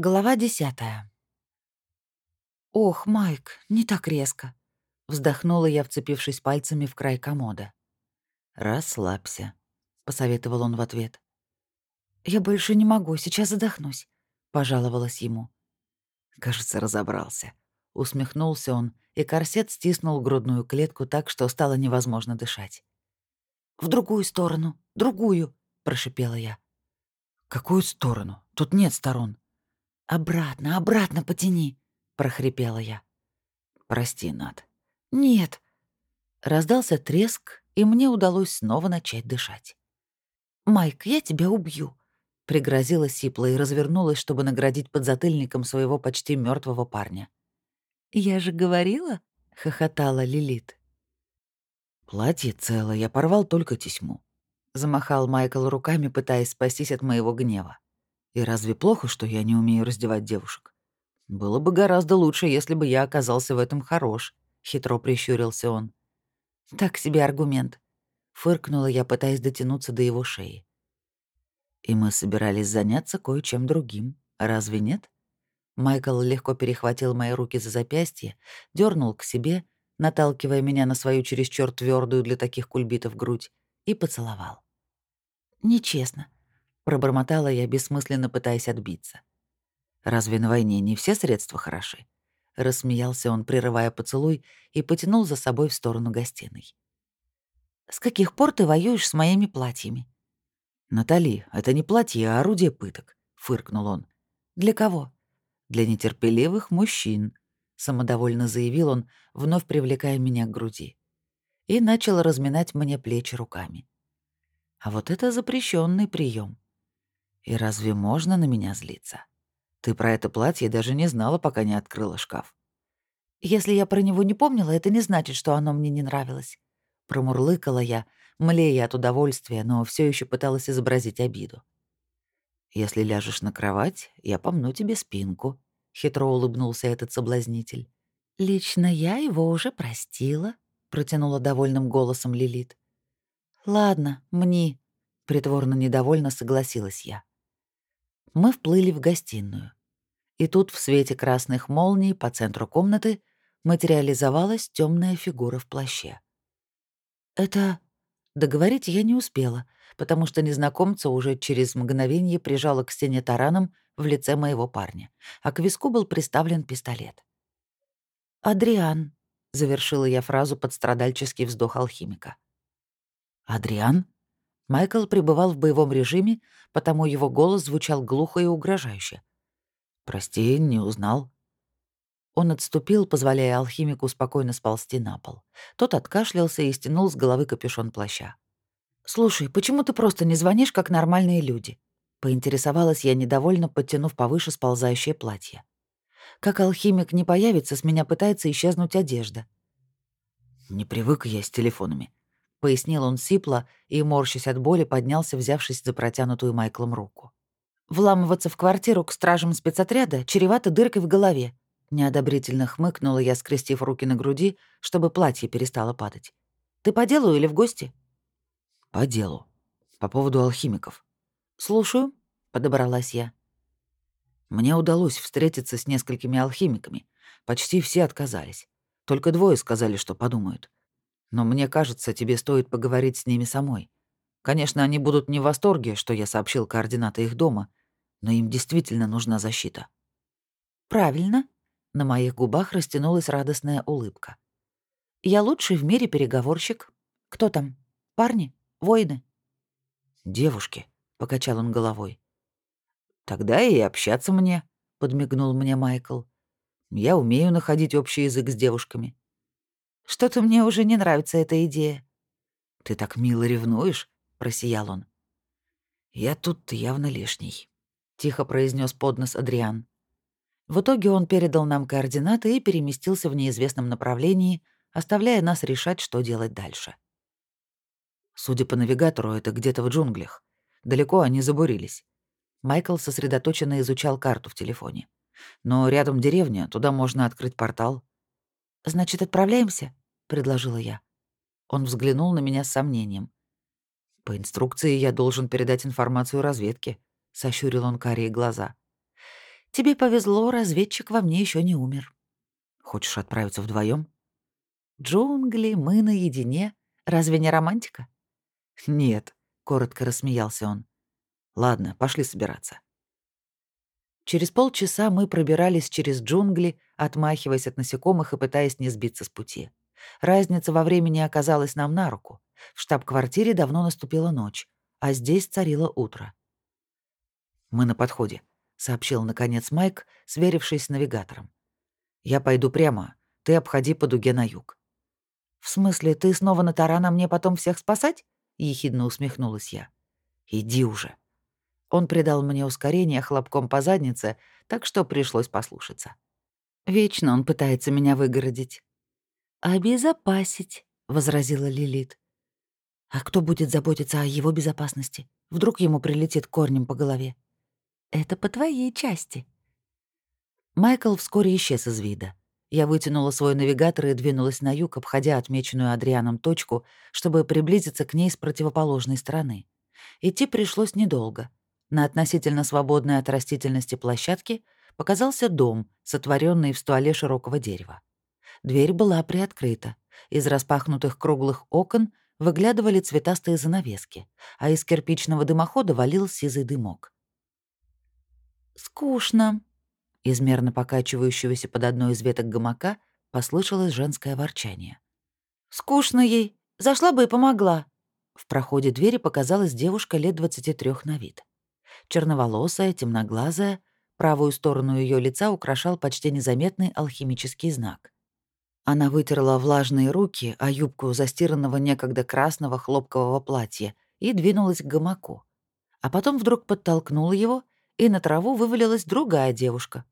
Глава десятая. «Ох, Майк, не так резко!» — вздохнула я, вцепившись пальцами в край комода. «Расслабься», — посоветовал он в ответ. «Я больше не могу, сейчас задохнусь», — пожаловалась ему. Кажется, разобрался. Усмехнулся он, и корсет стиснул грудную клетку так, что стало невозможно дышать. «В другую сторону, другую», — прошипела я. «Какую сторону? Тут нет сторон», «Обратно, обратно потяни!» — прохрипела я. «Прости, Над». «Нет». Раздался треск, и мне удалось снова начать дышать. «Майк, я тебя убью», — пригрозила Сипла и развернулась, чтобы наградить подзатыльником своего почти мертвого парня. «Я же говорила?» — хохотала Лилит. «Платье цело, я порвал только тесьму», — замахал Майкл руками, пытаясь спастись от моего гнева. И разве плохо, что я не умею раздевать девушек? Было бы гораздо лучше, если бы я оказался в этом хорош, хитро прищурился он. Так себе аргумент. Фыркнула я, пытаясь дотянуться до его шеи. И мы собирались заняться кое-чем другим, разве нет? Майкл легко перехватил мои руки за запястье, дернул к себе, наталкивая меня на свою чересчур твердую для таких кульбитов грудь, и поцеловал. «Нечестно пробормотала я, бессмысленно пытаясь отбиться. «Разве на войне не все средства хороши?» Рассмеялся он, прерывая поцелуй, и потянул за собой в сторону гостиной. «С каких пор ты воюешь с моими платьями?» «Натали, это не платье, а орудие пыток», — фыркнул он. «Для кого?» «Для нетерпеливых мужчин», — самодовольно заявил он, вновь привлекая меня к груди. И начал разминать мне плечи руками. А вот это запрещенный прием. И разве можно на меня злиться? Ты про это платье даже не знала, пока не открыла шкаф. Если я про него не помнила, это не значит, что оно мне не нравилось. Промурлыкала я, млея от удовольствия, но все еще пыталась изобразить обиду. «Если ляжешь на кровать, я помну тебе спинку», — хитро улыбнулся этот соблазнитель. «Лично я его уже простила», — протянула довольным голосом Лилит. «Ладно, мне», — притворно недовольно согласилась я. Мы вплыли в гостиную. И тут в свете красных молний по центру комнаты материализовалась темная фигура в плаще. «Это...» Договорить я не успела, потому что незнакомца уже через мгновение прижала к стене тараном в лице моего парня, а к виску был приставлен пистолет. «Адриан», — завершила я фразу под страдальческий вздох алхимика. «Адриан?» Майкл пребывал в боевом режиме, потому его голос звучал глухо и угрожающе. «Прости, не узнал». Он отступил, позволяя алхимику спокойно сползти на пол. Тот откашлялся и стянул с головы капюшон плаща. «Слушай, почему ты просто не звонишь, как нормальные люди?» Поинтересовалась я недовольно, подтянув повыше сползающее платье. «Как алхимик не появится, с меня пытается исчезнуть одежда». «Не привык я с телефонами», — пояснил он сипло и, морщась от боли, поднялся, взявшись за протянутую Майклом руку. «Вламываться в квартиру к стражам спецотряда чревато дыркой в голове», — неодобрительно хмыкнула я, скрестив руки на груди, чтобы платье перестало падать. «Ты по делу или в гости?» «По делу. По поводу алхимиков». «Слушаю», — подобралась я. Мне удалось встретиться с несколькими алхимиками. Почти все отказались. Только двое сказали, что подумают. Но мне кажется, тебе стоит поговорить с ними самой. Конечно, они будут не в восторге, что я сообщил координаты их дома, но им действительно нужна защита». «Правильно». На моих губах растянулась радостная улыбка. «Я лучший в мире переговорщик. Кто там? Парни? Воины?» «Девушки», — покачал он головой. «Тогда и общаться мне», — подмигнул мне Майкл. «Я умею находить общий язык с девушками. Что-то мне уже не нравится эта идея». «Ты так мило ревнуешь?» — просиял он. «Я тут явно лишний», — тихо произнес поднос Адриан. В итоге он передал нам координаты и переместился в неизвестном направлении, оставляя нас решать, что делать дальше. Судя по навигатору, это где-то в джунглях. Далеко они забурились. Майкл сосредоточенно изучал карту в телефоне. Но рядом деревня, туда можно открыть портал. «Значит, отправляемся?» — предложила я. Он взглянул на меня с сомнением. «По инструкции я должен передать информацию разведке», — сощурил он карие глаза. Тебе повезло, разведчик во мне еще не умер. Хочешь отправиться вдвоем? Джунгли, мы наедине. Разве не романтика? Нет, коротко рассмеялся он. Ладно, пошли собираться. Через полчаса мы пробирались через джунгли, отмахиваясь от насекомых и пытаясь не сбиться с пути. Разница во времени оказалась нам на руку. В штаб-квартире давно наступила ночь, а здесь царило утро. «Мы на подходе», — сообщил, наконец, Майк, сверившись с навигатором. «Я пойду прямо, ты обходи по дуге на юг». «В смысле, ты снова на тарана мне потом всех спасать?» — ехидно усмехнулась я. «Иди уже», он придал мне ускорение хлопком по заднице, так что пришлось послушаться. Вечно он пытается меня выгородить. «Обезопасить», — возразила Лилит. «А кто будет заботиться о его безопасности? Вдруг ему прилетит корнем по голове?» «Это по твоей части». Майкл вскоре исчез из вида. Я вытянула свой навигатор и двинулась на юг, обходя отмеченную Адрианом точку, чтобы приблизиться к ней с противоположной стороны. Идти пришлось недолго — на относительно свободной от растительности площадке показался дом, сотворенный в стволе широкого дерева. Дверь была приоткрыта. Из распахнутых круглых окон выглядывали цветастые занавески, а из кирпичного дымохода валил сизый дымок. «Скучно», — из мерно покачивающегося под одной из веток гамака послышалось женское ворчание. «Скучно ей. Зашла бы и помогла». В проходе двери показалась девушка лет 23 на вид черноволосая, темноглазая, правую сторону ее лица украшал почти незаметный алхимический знак. Она вытерла влажные руки о юбку застиранного некогда красного хлопкового платья и двинулась к гамаку. А потом вдруг подтолкнула его, и на траву вывалилась другая девушка,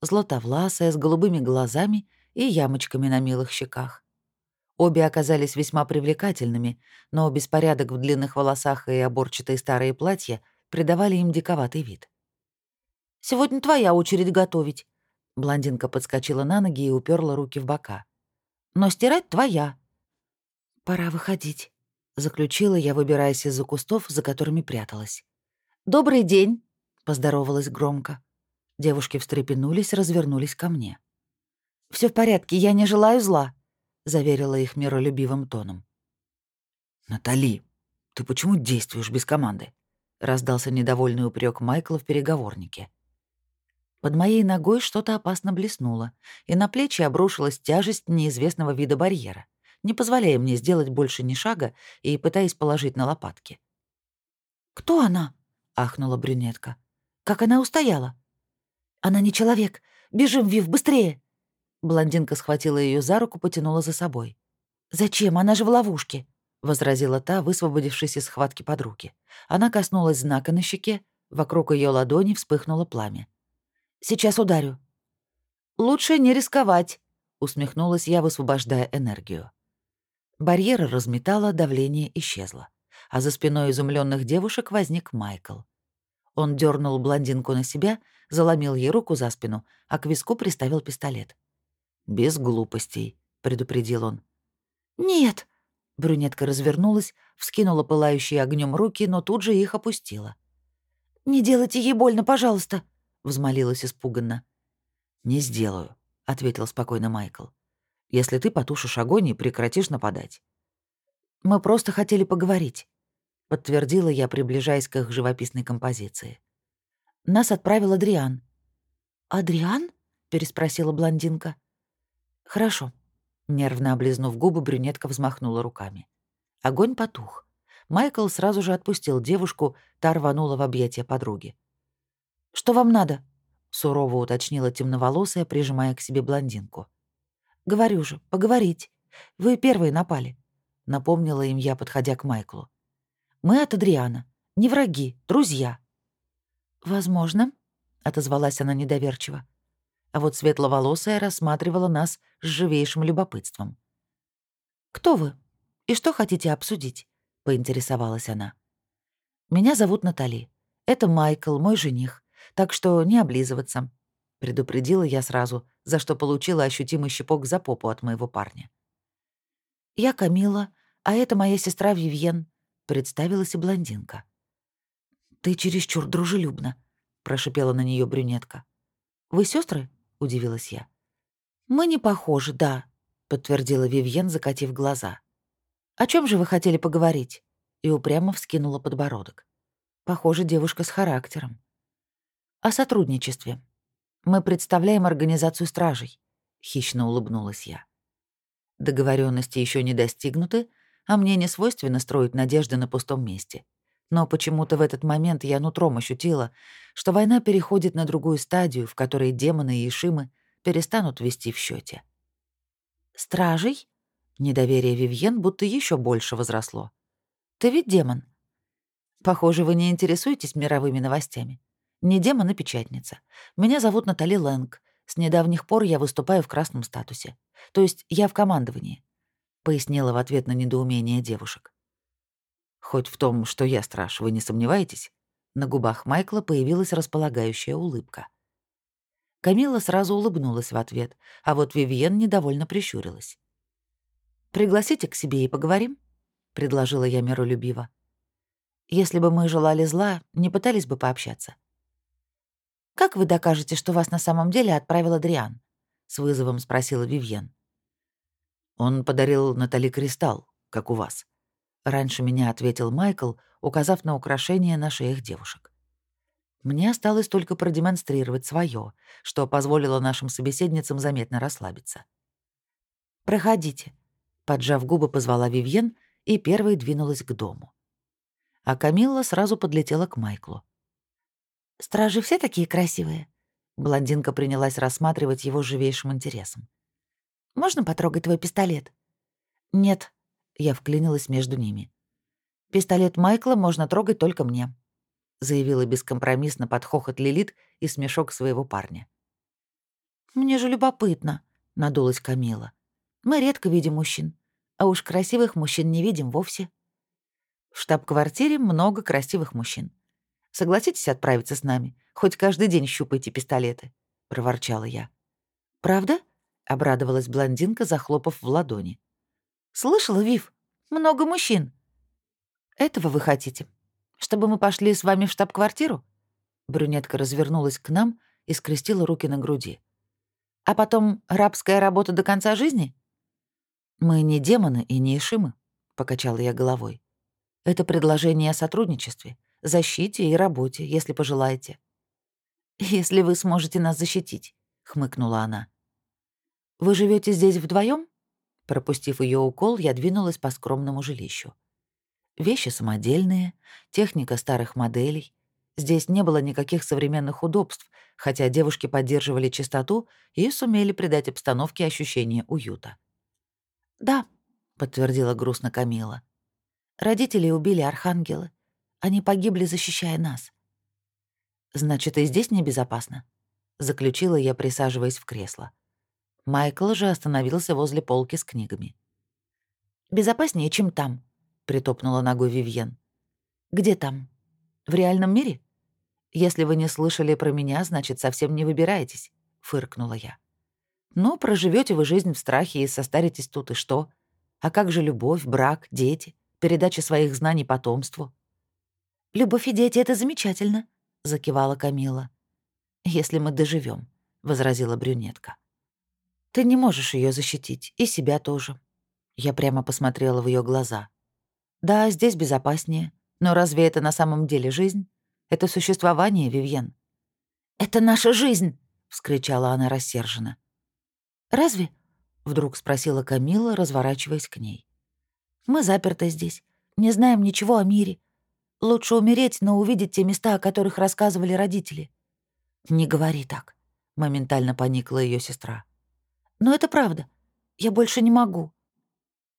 златовласая, с голубыми глазами и ямочками на милых щеках. Обе оказались весьма привлекательными, но беспорядок в длинных волосах и оборчатые старые платья придавали им диковатый вид. «Сегодня твоя очередь готовить». Блондинка подскочила на ноги и уперла руки в бока. «Но стирать твоя». «Пора выходить», — заключила я, выбираясь из-за кустов, за которыми пряталась. «Добрый день», — поздоровалась громко. Девушки встрепенулись, развернулись ко мне. Все в порядке, я не желаю зла», — заверила их миролюбивым тоном. «Натали, ты почему действуешь без команды?» Раздался недовольный упрек Майкла в переговорнике. Под моей ногой что-то опасно блеснуло, и на плечи обрушилась тяжесть неизвестного вида барьера, не позволяя мне сделать больше ни шага и пытаясь положить на лопатки. «Кто она?» — ахнула брюнетка. «Как она устояла?» «Она не человек. Бежим, Вив, быстрее!» Блондинка схватила ее за руку, потянула за собой. «Зачем? Она же в ловушке!» — возразила та, высвободившись из схватки подруги. Она коснулась знака на щеке, вокруг ее ладони вспыхнуло пламя. «Сейчас ударю». «Лучше не рисковать», — усмехнулась я, высвобождая энергию. Барьера разметала, давление исчезло, а за спиной изумленных девушек возник Майкл. Он дернул блондинку на себя, заломил ей руку за спину, а к виску приставил пистолет. «Без глупостей», — предупредил он. «Нет», Брюнетка развернулась, вскинула пылающие огнем руки, но тут же их опустила. «Не делайте ей больно, пожалуйста», — взмолилась испуганно. «Не сделаю», — ответил спокойно Майкл. «Если ты потушишь огонь и прекратишь нападать». «Мы просто хотели поговорить», — подтвердила я, приближаясь к их живописной композиции. «Нас отправил Адриан». «Адриан?» — переспросила блондинка. «Хорошо. Нервно облизнув губы, брюнетка взмахнула руками. Огонь потух. Майкл сразу же отпустил девушку, та рванула в объятия подруги. «Что вам надо?» — сурово уточнила темноволосая, прижимая к себе блондинку. «Говорю же, поговорить. Вы первые напали», — напомнила им я, подходя к Майклу. «Мы от Адриана. Не враги, друзья». «Возможно», — отозвалась она недоверчиво а вот светловолосая рассматривала нас с живейшим любопытством. «Кто вы? И что хотите обсудить?» — поинтересовалась она. «Меня зовут Натали. Это Майкл, мой жених, так что не облизываться», — предупредила я сразу, за что получила ощутимый щепок за попу от моего парня. «Я Камила, а это моя сестра Вивьен», — представилась и блондинка. «Ты чересчур дружелюбна», — прошипела на нее брюнетка. Вы сестры? Удивилась я. Мы не похожи, да, подтвердила Вивьен, закатив глаза. О чем же вы хотели поговорить? И упрямо вскинула подбородок. Похоже, девушка с характером. О сотрудничестве. Мы представляем организацию стражей, хищно улыбнулась я. Договоренности еще не достигнуты, а мне не свойственно строить надежды на пустом месте. Но почему-то в этот момент я нутром ощутила, что война переходит на другую стадию, в которой демоны и Ишимы перестанут вести в счете. «Стражей?» Недоверие Вивьен будто еще больше возросло. «Ты ведь демон?» «Похоже, вы не интересуетесь мировыми новостями. Не демон, а печатница. Меня зовут Натали Лэнг. С недавних пор я выступаю в красном статусе. То есть я в командовании», — пояснила в ответ на недоумение девушек. «Хоть в том, что я страж, вы не сомневаетесь?» На губах Майкла появилась располагающая улыбка. Камила сразу улыбнулась в ответ, а вот Вивьен недовольно прищурилась. «Пригласите к себе и поговорим», — предложила я миролюбиво. «Если бы мы желали зла, не пытались бы пообщаться. «Как вы докажете, что вас на самом деле отправил Адриан?» — с вызовом спросила Вивьен. «Он подарил Натали кристалл, как у вас». Раньше меня ответил Майкл, указав на украшение на шеях девушек. Мне осталось только продемонстрировать свое, что позволило нашим собеседницам заметно расслабиться. «Проходите», — поджав губы, позвала Вивьен и первой двинулась к дому. А Камилла сразу подлетела к Майклу. «Стражи все такие красивые?» Блондинка принялась рассматривать его живейшим интересом. «Можно потрогать твой пистолет?» «Нет», — я вклинилась между ними. «Пистолет Майкла можно трогать только мне», — заявила бескомпромиссно под хохот Лилит и смешок своего парня. «Мне же любопытно», — надулась Камила. «Мы редко видим мужчин, а уж красивых мужчин не видим вовсе». В штаб-квартире много красивых мужчин. Согласитесь отправиться с нами? Хоть каждый день щупайте пистолеты», — проворчала я. «Правда?» — обрадовалась блондинка, захлопав в ладони. «Слышала, Вив? Много мужчин». «Этого вы хотите? Чтобы мы пошли с вами в штаб-квартиру?» Брюнетка развернулась к нам и скрестила руки на груди. «А потом рабская работа до конца жизни?» «Мы не демоны и не ишимы», — покачала я головой. «Это предложение о сотрудничестве защите и работе, если пожелаете». «Если вы сможете нас защитить», — хмыкнула она. «Вы живете здесь вдвоем? Пропустив ее укол, я двинулась по скромному жилищу. Вещи самодельные, техника старых моделей. Здесь не было никаких современных удобств, хотя девушки поддерживали чистоту и сумели придать обстановке ощущение уюта. «Да», — подтвердила грустно Камила. «Родители убили архангелы. Они погибли, защищая нас. Значит, и здесь небезопасно, заключила я, присаживаясь в кресло. Майкл же остановился возле полки с книгами. Безопаснее, чем там, притопнула ногой Вивьен. Где там? В реальном мире? Если вы не слышали про меня, значит, совсем не выбираетесь, фыркнула я. Ну, проживете вы жизнь в страхе и состаритесь тут, и что? А как же любовь, брак, дети, передача своих знаний потомству? «Любовь и дети — это замечательно», — закивала Камила. «Если мы доживем, возразила брюнетка. «Ты не можешь ее защитить, и себя тоже». Я прямо посмотрела в ее глаза. «Да, здесь безопаснее, но разве это на самом деле жизнь? Это существование, Вивьен?» «Это наша жизнь!» — вскричала она рассерженно. «Разве?» — вдруг спросила Камила, разворачиваясь к ней. «Мы заперты здесь, не знаем ничего о мире, Лучше умереть, но увидеть те места, о которых рассказывали родители. «Не говори так», — моментально поникла ее сестра. «Но это правда. Я больше не могу».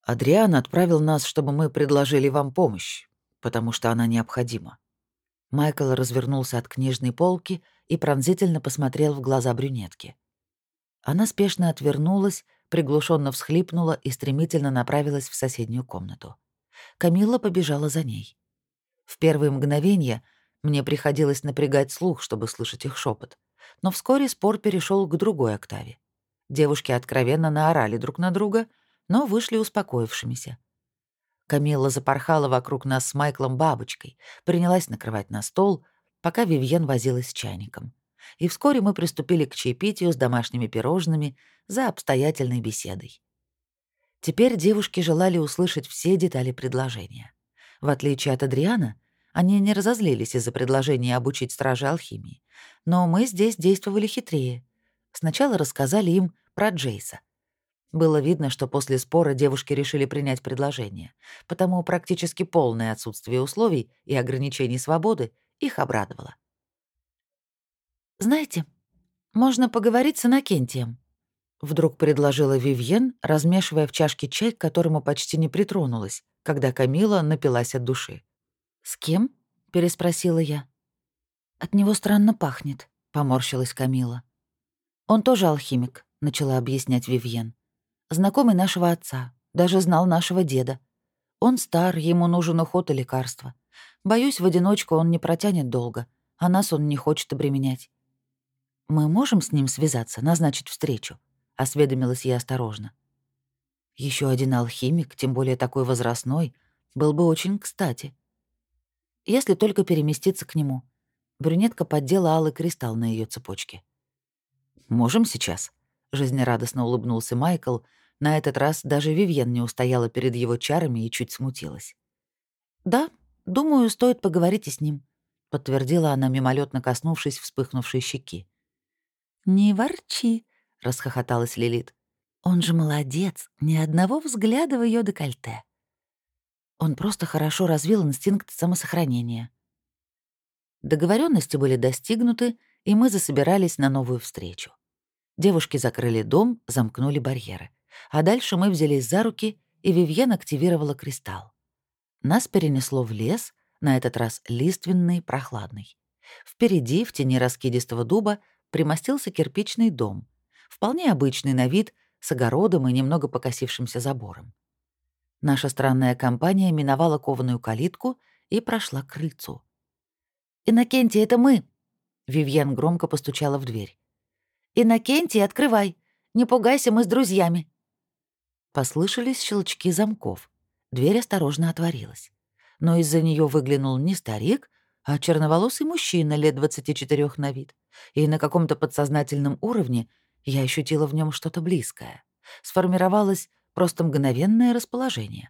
«Адриан отправил нас, чтобы мы предложили вам помощь, потому что она необходима». Майкл развернулся от книжной полки и пронзительно посмотрел в глаза брюнетки. Она спешно отвернулась, приглушенно всхлипнула и стремительно направилась в соседнюю комнату. Камилла побежала за ней. В первые мгновения мне приходилось напрягать слух, чтобы слышать их шепот, но вскоре спор перешел к другой октаве. Девушки откровенно наорали друг на друга, но вышли успокоившимися. Камилла запорхала вокруг нас с Майклом бабочкой, принялась накрывать на стол, пока Вивьен возилась с чайником. и вскоре мы приступили к чаепитию с домашними пирожными за обстоятельной беседой. Теперь девушки желали услышать все детали предложения. В отличие от Адриана, они не разозлились из-за предложения обучить стражи алхимии. Но мы здесь действовали хитрее. Сначала рассказали им про Джейса. Было видно, что после спора девушки решили принять предложение, потому практически полное отсутствие условий и ограничений свободы их обрадовало. «Знаете, можно поговорить с Иннокентием», — вдруг предложила Вивьен, размешивая в чашке чай, к которому почти не притронулась, когда Камила напилась от души. «С кем?» — переспросила я. «От него странно пахнет», — поморщилась Камила. «Он тоже алхимик», — начала объяснять Вивьен. «Знакомый нашего отца, даже знал нашего деда. Он стар, ему нужен уход и лекарства. Боюсь, в одиночку он не протянет долго, а нас он не хочет обременять». «Мы можем с ним связаться, назначить встречу?» — осведомилась я осторожно. Еще один алхимик, тем более такой возрастной, был бы очень кстати если только переместиться к нему. Брюнетка поддела алый кристалл на ее цепочке. «Можем сейчас?» — жизнерадостно улыбнулся Майкл. На этот раз даже Вивьен не устояла перед его чарами и чуть смутилась. «Да, думаю, стоит поговорить и с ним», — подтвердила она, мимолетно коснувшись вспыхнувшей щеки. «Не ворчи», — расхохоталась Лилит. «Он же молодец, ни одного взгляда в ее декольте». Он просто хорошо развил инстинкт самосохранения. Договоренности были достигнуты, и мы засобирались на новую встречу. Девушки закрыли дом, замкнули барьеры. А дальше мы взялись за руки, и Вивьен активировала кристалл. Нас перенесло в лес, на этот раз лиственный, прохладный. Впереди, в тени раскидистого дуба, примостился кирпичный дом, вполне обычный на вид, с огородом и немного покосившимся забором. Наша странная компания миновала кованую калитку и прошла к крыльцу. «Иннокентий, это мы!» Вивьен громко постучала в дверь. «Иннокентий, открывай! Не пугайся, мы с друзьями!» Послышались щелчки замков. Дверь осторожно отворилась. Но из-за нее выглянул не старик, а черноволосый мужчина лет 24 на вид. И на каком-то подсознательном уровне я ощутила в нем что-то близкое. Сформировалось Просто мгновенное расположение.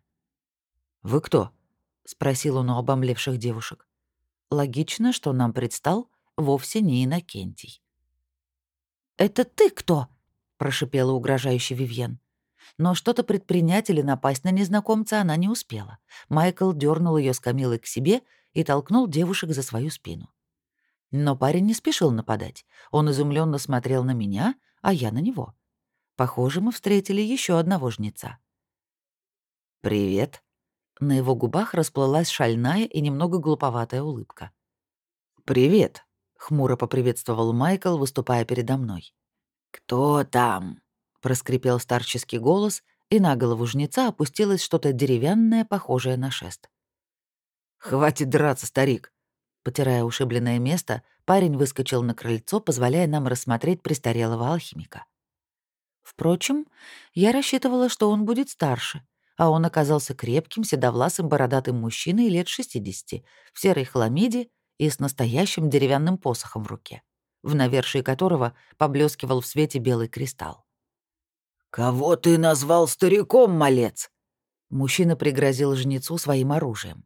«Вы кто?» — спросил он у обомлевших девушек. Логично, что нам предстал вовсе не Иннокентий. «Это ты кто?» — прошипела угрожающий Вивьен. Но что-то предпринять или напасть на незнакомца она не успела. Майкл дернул ее с Камилой к себе и толкнул девушек за свою спину. Но парень не спешил нападать. Он изумленно смотрел на меня, а я на него. Похоже, мы встретили еще одного жнеца. «Привет». На его губах расплылась шальная и немного глуповатая улыбка. «Привет», — хмуро поприветствовал Майкл, выступая передо мной. «Кто там?» — проскрипел старческий голос, и на голову жнеца опустилось что-то деревянное, похожее на шест. «Хватит драться, старик!» Потирая ушибленное место, парень выскочил на крыльцо, позволяя нам рассмотреть престарелого алхимика. Впрочем, я рассчитывала, что он будет старше, а он оказался крепким, седовласым, бородатым мужчиной лет 60, в серой хламиде и с настоящим деревянным посохом в руке, в навершии которого поблескивал в свете белый кристалл. «Кого ты назвал стариком, малец?» Мужчина пригрозил жнецу своим оружием.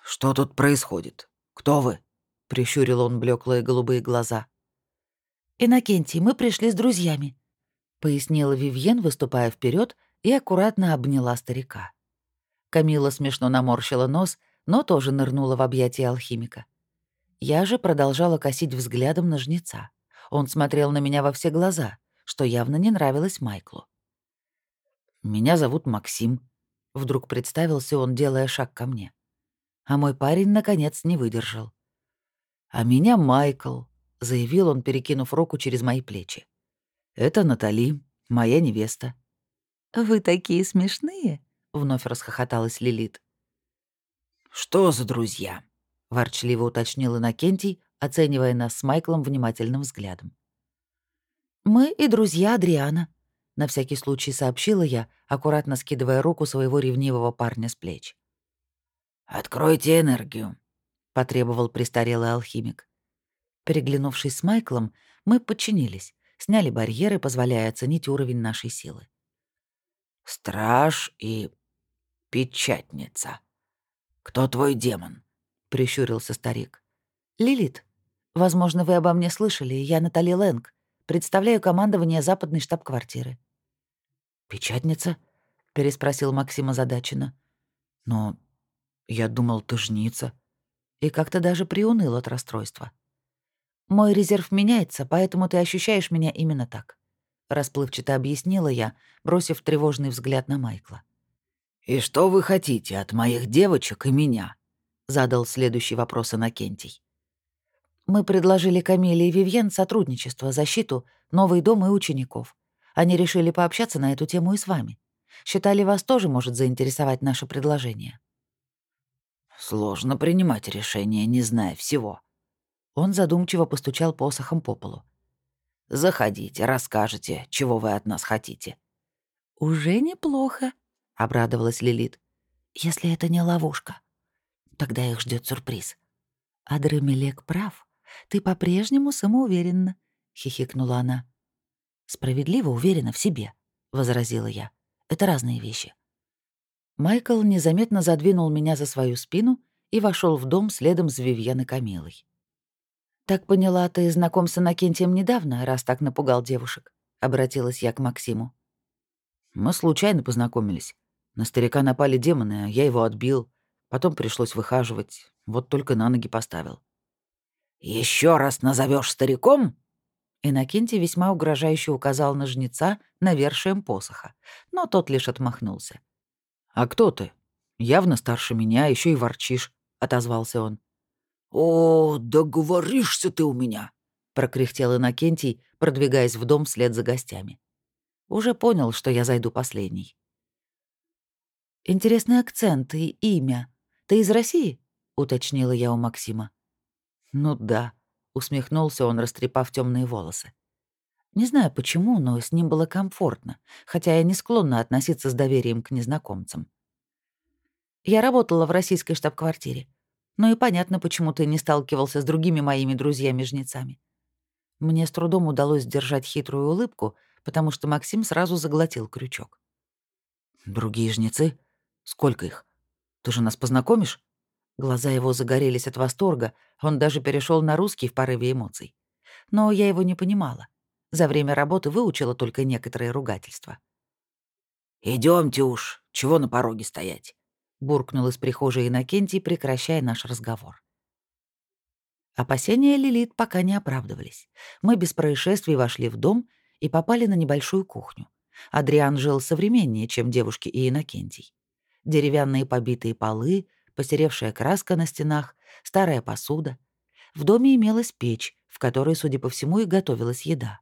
«Что тут происходит? Кто вы?» — прищурил он блеклые голубые глаза. «Иннокентий, мы пришли с друзьями», — пояснила Вивьен, выступая вперед и аккуратно обняла старика. Камила смешно наморщила нос, но тоже нырнула в объятия алхимика. Я же продолжала косить взглядом на жнеца. Он смотрел на меня во все глаза, что явно не нравилось Майклу. «Меня зовут Максим», — вдруг представился он, делая шаг ко мне. А мой парень, наконец, не выдержал. «А меня Майкл», — заявил он, перекинув руку через мои плечи. Это Натали, моя невеста». «Вы такие смешные», — вновь расхохоталась Лилит. «Что за друзья?» — ворчливо уточнил Иннокентий, оценивая нас с Майклом внимательным взглядом. «Мы и друзья Адриана», — на всякий случай сообщила я, аккуратно скидывая руку своего ревнивого парня с плеч. «Откройте энергию», — потребовал престарелый алхимик. Переглянувшись с Майклом, мы подчинились, сняли барьеры, позволяя оценить уровень нашей силы. «Страж и печатница. Кто твой демон?» — прищурился старик. «Лилит. Возможно, вы обо мне слышали. Я Натали Лэнг. Представляю командование западной штаб-квартиры». «Печатница?» — переспросил Максим озадаченно. «Но я думал, ты жница». И как-то даже приуныл от расстройства. «Мой резерв меняется, поэтому ты ощущаешь меня именно так», — расплывчато объяснила я, бросив тревожный взгляд на Майкла. «И что вы хотите от моих девочек и меня?» — задал следующий вопрос Иннокентий. «Мы предложили Камиле и Вивьен сотрудничество, защиту, новый дом и учеников. Они решили пообщаться на эту тему и с вами. Считали, вас тоже может заинтересовать наше предложение». «Сложно принимать решение, не зная всего», он задумчиво постучал посохом по полу. «Заходите, расскажете, чего вы от нас хотите». «Уже неплохо», — обрадовалась Лилит. «Если это не ловушка, тогда их ждет сюрприз». «Адремелек прав. Ты по-прежнему самоуверенна», — хихикнула она. «Справедливо уверена в себе», — возразила я. «Это разные вещи». Майкл незаметно задвинул меня за свою спину и вошел в дом следом с Вивьен и Камилой. «Так поняла, ты знаком с Иннокентием недавно, раз так напугал девушек?» — обратилась я к Максиму. «Мы случайно познакомились. На старика напали демоны, а я его отбил. Потом пришлось выхаживать. Вот только на ноги поставил». Еще раз назовешь стариком?» Иннокентий весьма угрожающе указал на жнеца навершием посоха, но тот лишь отмахнулся. «А кто ты? Явно старше меня, еще и ворчишь», — отозвался он. «О, договоришься ты у меня!» — прокряхтел Иннокентий, продвигаясь в дом вслед за гостями. Уже понял, что я зайду последний. «Интересный акцент и имя. Ты из России?» — уточнила я у Максима. «Ну да», — усмехнулся он, растрепав темные волосы. Не знаю почему, но с ним было комфортно, хотя я не склонна относиться с доверием к незнакомцам. Я работала в российской штаб-квартире. Ну и понятно, почему ты не сталкивался с другими моими друзьями-жнецами. Мне с трудом удалось сдержать хитрую улыбку, потому что Максим сразу заглотил крючок. «Другие жнецы? Сколько их? Ты же нас познакомишь?» Глаза его загорелись от восторга, он даже перешел на русский в порыве эмоций. Но я его не понимала. За время работы выучила только некоторые ругательства. Идемте уж, чего на пороге стоять?» — буркнул из прихожей Иннокентий, прекращая наш разговор. Опасения Лилит пока не оправдывались. Мы без происшествий вошли в дом и попали на небольшую кухню. Адриан жил современнее, чем девушки и Иннокентий. Деревянные побитые полы, посеревшая краска на стенах, старая посуда. В доме имелась печь, в которой, судя по всему, и готовилась еда.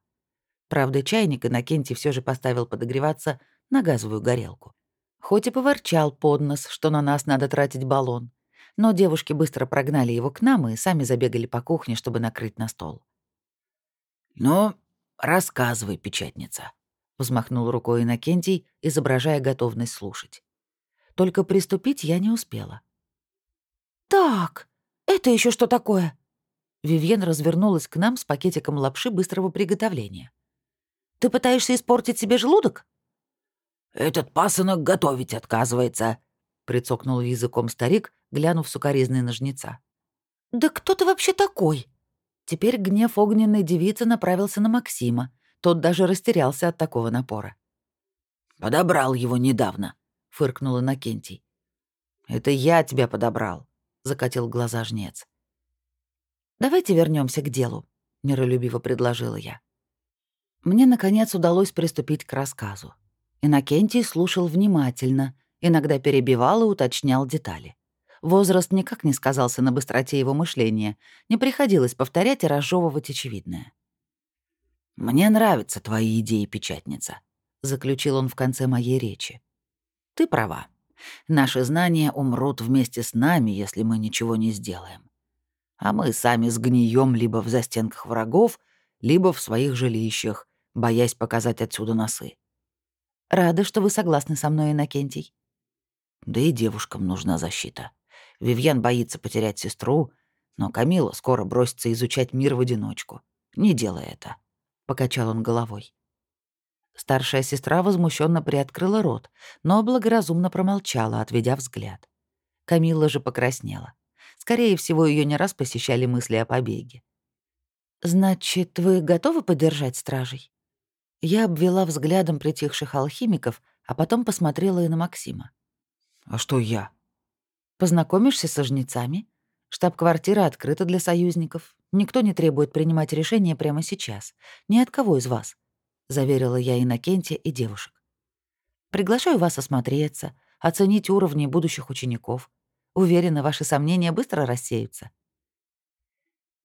Правда, чайник Иннокентий все же поставил подогреваться на газовую горелку. Хоть и поворчал под нос, что на нас надо тратить баллон, но девушки быстро прогнали его к нам и сами забегали по кухне, чтобы накрыть на стол. «Ну, рассказывай, печатница», — взмахнул рукой Иннокентий, изображая готовность слушать. Только приступить я не успела. «Так, это еще что такое?» Вивьен развернулась к нам с пакетиком лапши быстрого приготовления. «Ты пытаешься испортить себе желудок?» «Этот пасынок готовить отказывается», — прицокнул языком старик, глянув сукоризной на жнеца. «Да кто ты вообще такой?» Теперь гнев огненной девицы направился на Максима. Тот даже растерялся от такого напора. «Подобрал его недавно», — фыркнул Иннокентий. «Это я тебя подобрал», — закатил глаза жнец. «Давайте вернемся к делу», — миролюбиво предложила я. Мне, наконец, удалось приступить к рассказу. Иннокентий слушал внимательно, иногда перебивал и уточнял детали. Возраст никак не сказался на быстроте его мышления, не приходилось повторять и разжевывать очевидное. «Мне нравятся твои идеи, печатница», — заключил он в конце моей речи. «Ты права. Наши знания умрут вместе с нами, если мы ничего не сделаем. А мы сами сгнием либо в застенках врагов, либо в своих жилищах, боясь показать отсюда носы. Рада, что вы согласны со мной, Иннокентий. Да и девушкам нужна защита. Вивьен боится потерять сестру, Но Камила скоро бросится изучать мир в одиночку. Не делай это», — покачал он головой. Старшая сестра возмущенно приоткрыла рот, но благоразумно промолчала, отведя взгляд. Камилла же покраснела. Скорее всего, ее не раз посещали мысли о побеге. «Значит, вы готовы поддержать стражей?» Я обвела взглядом притихших алхимиков, а потом посмотрела и на Максима. «А что я?» «Познакомишься со жнецами. Штаб-квартира открыта для союзников. Никто не требует принимать решения прямо сейчас. Ни от кого из вас», — заверила я Иннокентия и девушек. «Приглашаю вас осмотреться, оценить уровни будущих учеников. Уверена, ваши сомнения быстро рассеются».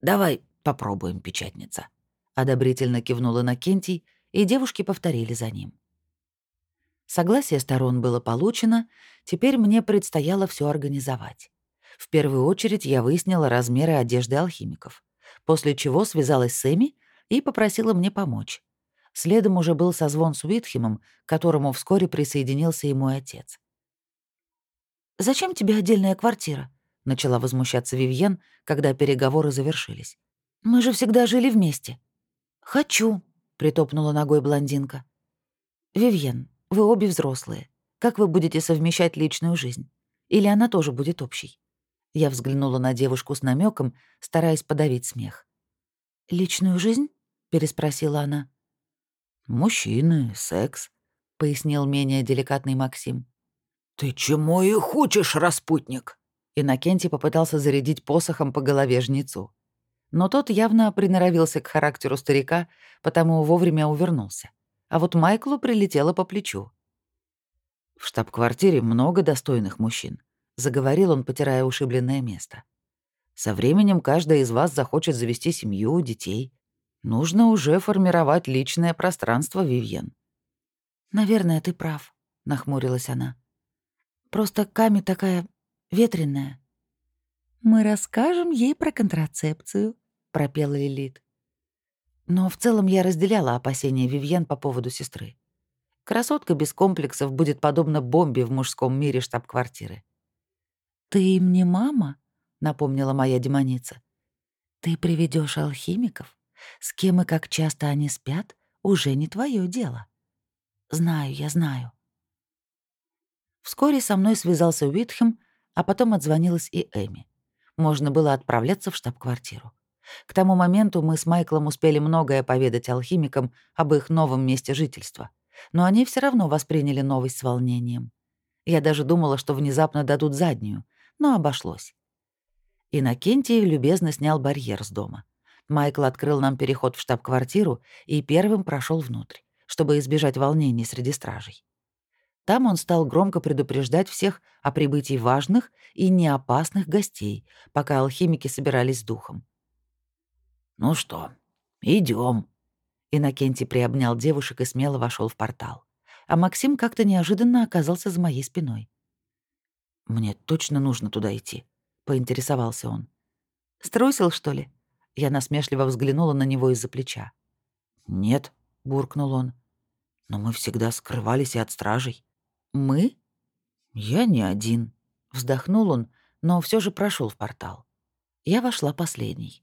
«Давай попробуем, печатница», — одобрительно кивнул Иннокентий, и девушки повторили за ним. Согласие сторон было получено, теперь мне предстояло все организовать. В первую очередь я выяснила размеры одежды алхимиков, после чего связалась с Эми и попросила мне помочь. Следом уже был созвон с Уитхемом, к которому вскоре присоединился и мой отец. «Зачем тебе отдельная квартира?» — начала возмущаться Вивьен, когда переговоры завершились. «Мы же всегда жили вместе». «Хочу», — притопнула ногой блондинка. «Вивьен, вы обе взрослые. Как вы будете совмещать личную жизнь? Или она тоже будет общей?» Я взглянула на девушку с намеком, стараясь подавить смех. «Личную жизнь?» — переспросила она. «Мужчины, секс», — пояснил менее деликатный Максим. «Ты чему и хочешь, распутник?» Иннокентий попытался зарядить посохом по голове жнецу. Но тот явно приноровился к характеру старика, потому вовремя увернулся. А вот Майклу прилетело по плечу. «В штаб-квартире много достойных мужчин», — заговорил он, потирая ушибленное место. «Со временем каждая из вас захочет завести семью, детей. Нужно уже формировать личное пространство, Вивьен». «Наверное, ты прав», — нахмурилась она. Просто Ками такая ветреная». «Мы расскажем ей про контрацепцию», — пропела Лилит. Но в целом я разделяла опасения Вивьен по поводу сестры. Красотка без комплексов будет подобна бомбе в мужском мире штаб-квартиры. «Ты им не мама?» — напомнила моя демоница. «Ты приведешь алхимиков? С кем и как часто они спят, уже не твое дело». «Знаю, я знаю», Вскоре со мной связался Уитхем, а потом отзвонилась и Эми. Можно было отправляться в штаб-квартиру. К тому моменту мы с Майклом успели многое поведать алхимикам об их новом месте жительства, но они все равно восприняли новость с волнением. Я даже думала, что внезапно дадут заднюю, но обошлось. Иннокентий любезно снял барьер с дома. Майкл открыл нам переход в штаб-квартиру и первым прошел внутрь, чтобы избежать волнений среди стражей. Там он стал громко предупреждать всех о прибытии важных и неопасных гостей, пока алхимики собирались с духом. «Ну что, идем. Иннокентий приобнял девушек и смело вошел в портал. А Максим как-то неожиданно оказался за моей спиной. «Мне точно нужно туда идти», — поинтересовался он. «Струсил, что ли?» Я насмешливо взглянула на него из-за плеча. «Нет», — буркнул он. «Но мы всегда скрывались и от стражей». «Мы?» «Я не один», — вздохнул он, но все же прошел в портал. Я вошла последней.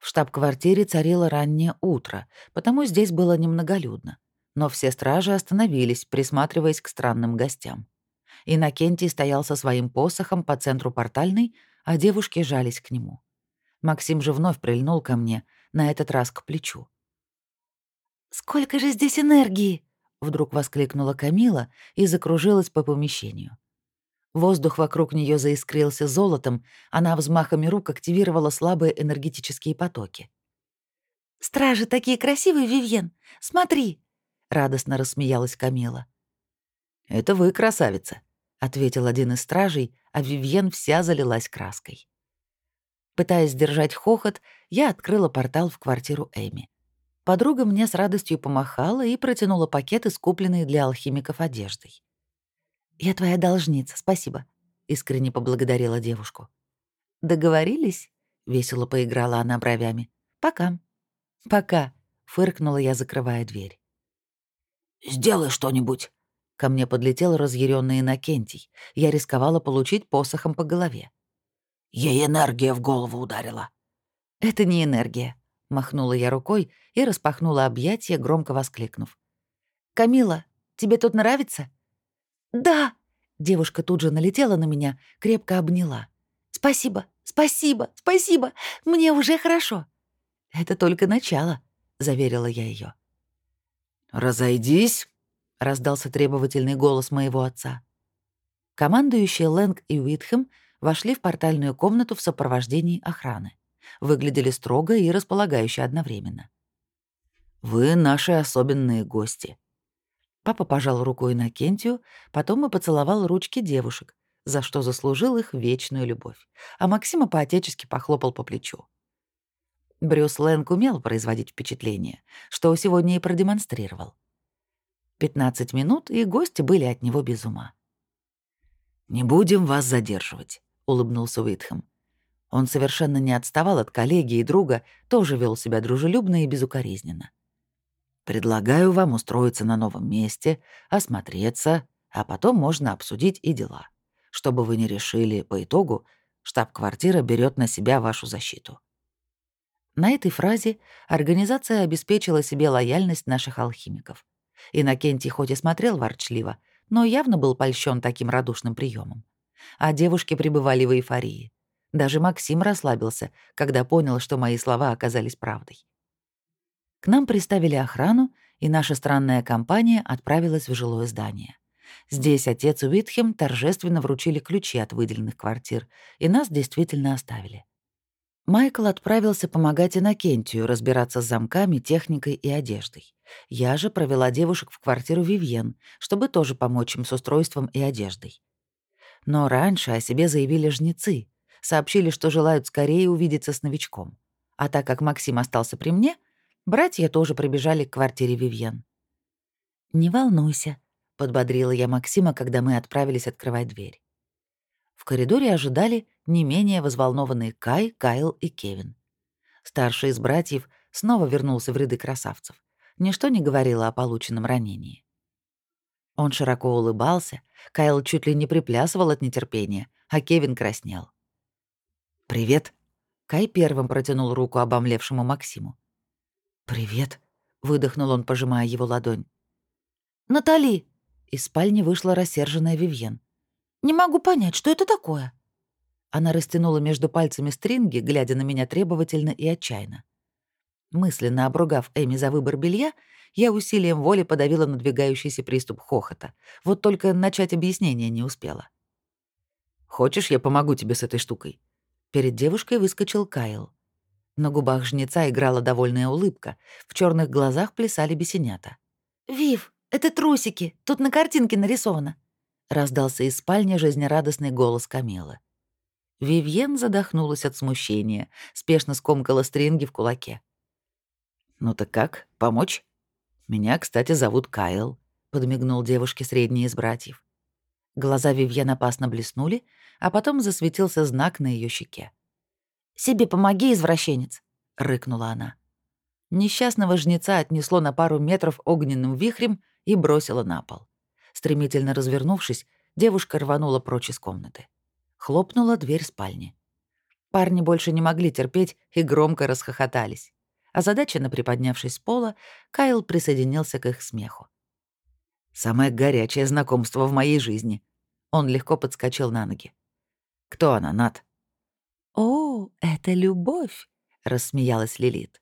В штаб-квартире царило раннее утро, потому здесь было немноголюдно. Но все стражи остановились, присматриваясь к странным гостям. Иннокентий стоял со своим посохом по центру портальной, а девушки жались к нему. Максим же вновь прильнул ко мне, на этот раз к плечу. «Сколько же здесь энергии!» Вдруг воскликнула Камила и закружилась по помещению. Воздух вокруг нее заискрился золотом, она взмахами рук активировала слабые энергетические потоки. «Стражи такие красивые, Вивьен! Смотри!» — радостно рассмеялась Камила. «Это вы, красавица!» — ответил один из стражей, а Вивьен вся залилась краской. Пытаясь сдержать хохот, я открыла портал в квартиру Эми. Подруга мне с радостью помахала и протянула пакеты, скупленные для алхимиков одеждой. «Я твоя должница, спасибо», — искренне поблагодарила девушку. «Договорились?» — весело поиграла она бровями. «Пока». «Пока», — фыркнула я, закрывая дверь. «Сделай что-нибудь». Ко мне подлетел разъяренный Иннокентий. Я рисковала получить посохом по голове. Ей энергия в голову ударила». «Это не энергия», — махнула я рукой и распахнула объятия, громко воскликнув. «Камила, тебе тут нравится?» «Да!» — девушка тут же налетела на меня, крепко обняла. «Спасибо, спасибо, спасибо! Мне уже хорошо!» «Это только начало», — заверила я ее. «Разойдись!» — раздался требовательный голос моего отца. Командующие Лэнг и Уитхэм вошли в портальную комнату в сопровождении охраны. Выглядели строго и располагающе одновременно. «Вы наши особенные гости». Папа пожал руку Иннокентию, потом и поцеловал ручки девушек, за что заслужил их вечную любовь, а Максима по-отечески похлопал по плечу. Брюс Лэнг умел производить впечатление, что сегодня и продемонстрировал. 15 минут, и гости были от него без ума. «Не будем вас задерживать», — улыбнулся Уитхэм. Он совершенно не отставал от коллеги и друга, тоже вел себя дружелюбно и безукоризненно. «Предлагаю вам устроиться на новом месте, осмотреться, а потом можно обсудить и дела. Чтобы вы не решили, по итогу штаб-квартира берет на себя вашу защиту». На этой фразе организация обеспечила себе лояльность наших алхимиков. Иннокентий хоть и смотрел ворчливо, но явно был польщен таким радушным приемом. А девушки пребывали в эйфории. Даже Максим расслабился, когда понял, что мои слова оказались правдой. К нам приставили охрану, и наша странная компания отправилась в жилое здание. Здесь отец Уитхем торжественно вручили ключи от выделенных квартир, и нас действительно оставили. Майкл отправился помогать Иннокентию разбираться с замками, техникой и одеждой. Я же провела девушек в квартиру Вивьен, чтобы тоже помочь им с устройством и одеждой. Но раньше о себе заявили жнецы, сообщили, что желают скорее увидеться с новичком. А так как Максим остался при мне, братья тоже прибежали к квартире Вивьен. «Не волнуйся», — подбодрила я Максима, когда мы отправились открывать дверь. В коридоре ожидали не менее взволнованные Кай, Кайл и Кевин. Старший из братьев снова вернулся в ряды красавцев. Ничто не говорило о полученном ранении. Он широко улыбался, Кайл чуть ли не приплясывал от нетерпения, а Кевин краснел. «Привет!» Кай первым протянул руку обомлевшему Максиму. «Привет!» — выдохнул он, пожимая его ладонь. «Натали!» — из спальни вышла рассерженная Вивьен. Не могу понять, что это такое?» Она растянула между пальцами стринги, глядя на меня требовательно и отчаянно. Мысленно обругав Эми за выбор белья, я усилием воли подавила надвигающийся приступ хохота. Вот только начать объяснение не успела. «Хочешь, я помогу тебе с этой штукой?» Перед девушкой выскочил Кайл. На губах жнеца играла довольная улыбка, в черных глазах плясали бесенята. «Вив, это трусики, тут на картинке нарисовано», раздался из спальни жизнерадостный голос Камилы. Вивьен задохнулась от смущения, спешно скомкала стринги в кулаке. «Ну так как? Помочь? Меня, кстати, зовут Кайл», — подмигнул девушке средний из братьев. Глаза Вивьен опасно блеснули, а потом засветился знак на ее щеке. «Себе помоги, извращенец!» — рыкнула она. Несчастного жнеца отнесло на пару метров огненным вихрем и бросило на пол. Стремительно развернувшись, девушка рванула прочь из комнаты. Хлопнула дверь спальни. Парни больше не могли терпеть и громко расхохотались. Озадаченно приподнявшись с пола, Кайл присоединился к их смеху. «Самое горячее знакомство в моей жизни». Он легко подскочил на ноги. «Кто она, Нат?» «О, это любовь!» — рассмеялась Лилит.